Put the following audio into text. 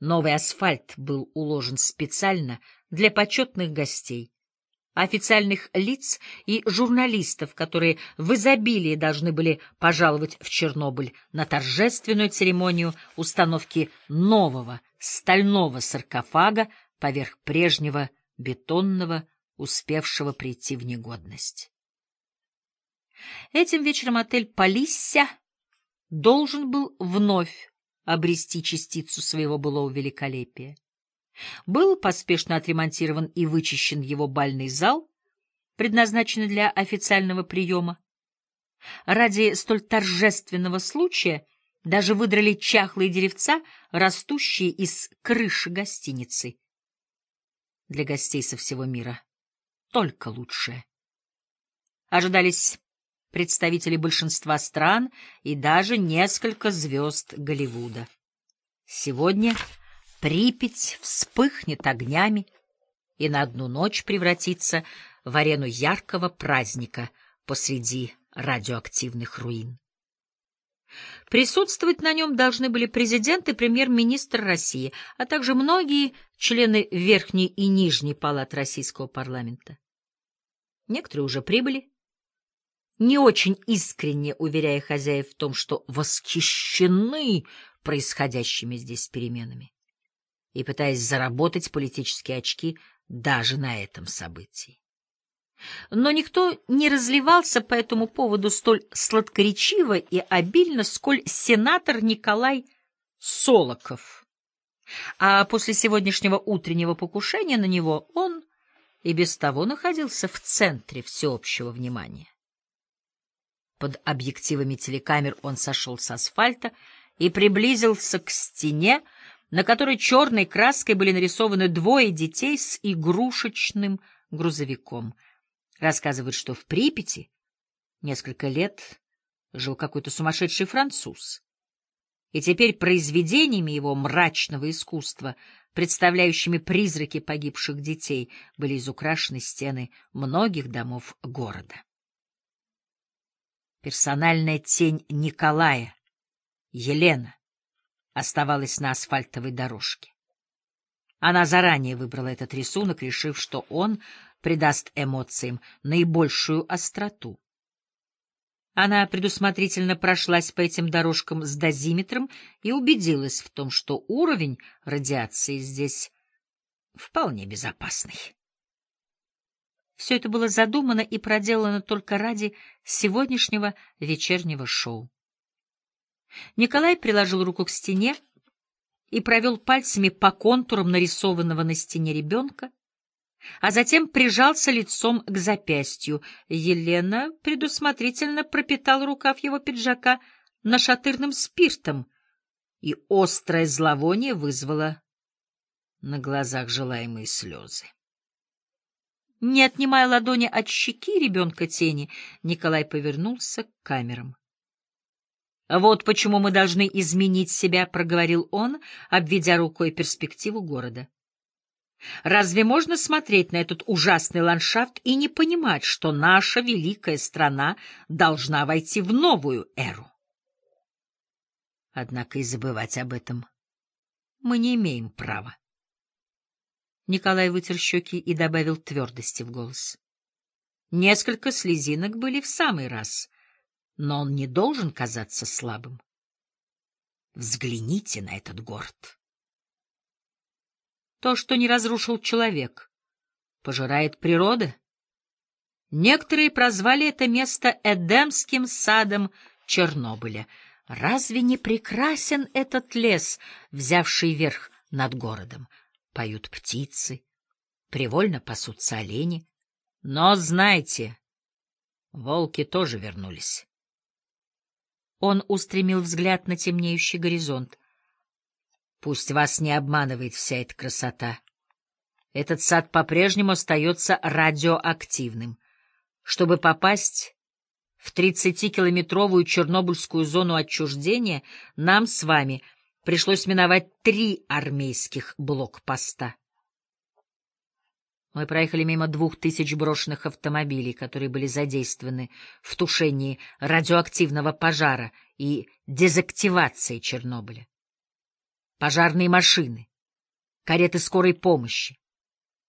Новый асфальт был уложен специально для почетных гостей, официальных лиц и журналистов, которые в изобилии должны были пожаловать в Чернобыль на торжественную церемонию установки нового стального саркофага поверх прежнего бетонного, успевшего прийти в негодность. Этим вечером отель «Полисся» должен был вновь обрести частицу своего былого великолепия. Был поспешно отремонтирован и вычищен его бальный зал, предназначенный для официального приема. Ради столь торжественного случая даже выдрали чахлые деревца, растущие из крыши гостиницы. Для гостей со всего мира только лучшее. Ожидались представители большинства стран и даже несколько звезд Голливуда. Сегодня Припять вспыхнет огнями и на одну ночь превратится в арену яркого праздника посреди радиоактивных руин. Присутствовать на нем должны были президент и премьер-министр России, а также многие члены Верхней и Нижней палат Российского парламента. Некоторые уже прибыли, не очень искренне уверяя хозяев в том, что восхищены происходящими здесь переменами и пытаясь заработать политические очки даже на этом событии. Но никто не разливался по этому поводу столь сладкоречиво и обильно, сколь сенатор Николай Солоков. А после сегодняшнего утреннего покушения на него он и без того находился в центре всеобщего внимания. Под объективами телекамер он сошел с асфальта и приблизился к стене, на которой черной краской были нарисованы двое детей с игрушечным грузовиком. Рассказывают, что в Припяти несколько лет жил какой-то сумасшедший француз. И теперь произведениями его мрачного искусства, представляющими призраки погибших детей, были изукрашены стены многих домов города. Персональная тень Николая, Елена, оставалась на асфальтовой дорожке. Она заранее выбрала этот рисунок, решив, что он придаст эмоциям наибольшую остроту. Она предусмотрительно прошлась по этим дорожкам с дозиметром и убедилась в том, что уровень радиации здесь вполне безопасный. Все это было задумано и проделано только ради сегодняшнего вечернего шоу. Николай приложил руку к стене и провел пальцами по контурам нарисованного на стене ребенка, а затем прижался лицом к запястью. Елена предусмотрительно пропитала рукав его пиджака нашатырным спиртом, и острое зловоние вызвало на глазах желаемые слезы. Не отнимая ладони от щеки ребенка тени, Николай повернулся к камерам. «Вот почему мы должны изменить себя», — проговорил он, обведя рукой перспективу города. «Разве можно смотреть на этот ужасный ландшафт и не понимать, что наша великая страна должна войти в новую эру?» Однако и забывать об этом мы не имеем права. Николай вытер щеки и добавил твердости в голос. Несколько слезинок были в самый раз — но он не должен казаться слабым. Взгляните на этот город. То, что не разрушил человек, пожирает природа. Некоторые прозвали это место Эдемским садом Чернобыля. Разве не прекрасен этот лес, взявший верх над городом? Поют птицы, привольно пасутся олени. Но знайте, волки тоже вернулись. Он устремил взгляд на темнеющий горизонт. Пусть вас не обманывает вся эта красота. Этот сад по-прежнему остается радиоактивным. Чтобы попасть в 30-километровую Чернобыльскую зону отчуждения, нам с вами пришлось миновать три армейских блокпоста. Мы проехали мимо двух тысяч брошенных автомобилей, которые были задействованы в тушении радиоактивного пожара и дезактивации Чернобыля. пожарные машины, кареты скорой помощи,